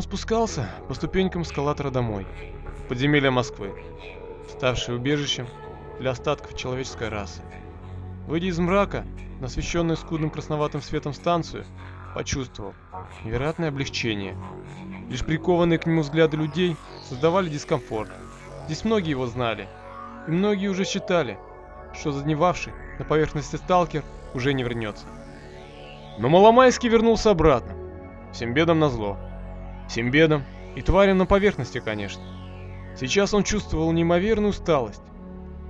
Он спускался по ступенькам эскалатора домой, в подземелье Москвы, ставшее убежищем для остатков человеческой расы. Выйдя из мрака, на освещенную скудным красноватым светом станцию, почувствовал невероятное облегчение. Лишь прикованные к нему взгляды людей создавали дискомфорт. Здесь многие его знали, и многие уже считали, что задневавший на поверхности сталкер уже не вернется. Но Маломайский вернулся обратно, всем бедам назло. Всем бедам и тварям на поверхности, конечно. Сейчас он чувствовал неимоверную усталость.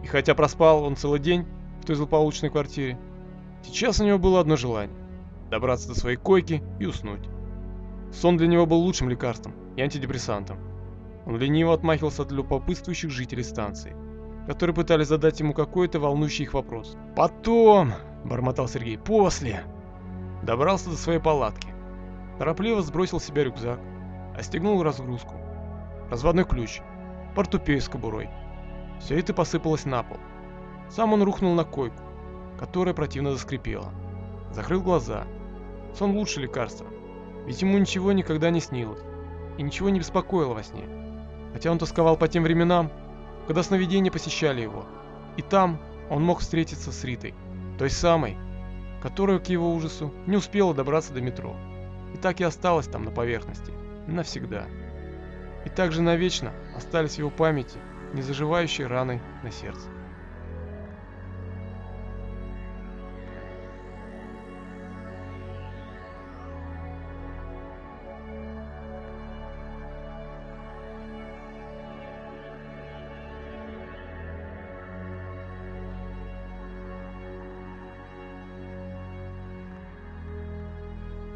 И хотя проспал он целый день в той злополучной квартире, сейчас у него было одно желание – добраться до своей койки и уснуть. Сон для него был лучшим лекарством и антидепрессантом. Он лениво отмахивался от любопытствующих жителей станции, которые пытались задать ему какой-то волнующий их вопрос. «Потом!» – бормотал Сергей. «После!» Добрался до своей палатки. Торопливо сбросил с себя рюкзак, остегнул разгрузку, разводной ключ, портупею с кобурой. Все это посыпалось на пол. Сам он рухнул на койку, которая противно заскрипела. Закрыл глаза. Сон лучше лекарства, ведь ему ничего никогда не снилось, и ничего не беспокоило во сне. Хотя он тосковал по тем временам, когда сновидения посещали его. И там он мог встретиться с Ритой, той самой, которая к его ужасу не успела добраться до метро. И так и осталась там на поверхности, навсегда. И также навечно остались в его памяти незаживающие раны на сердце.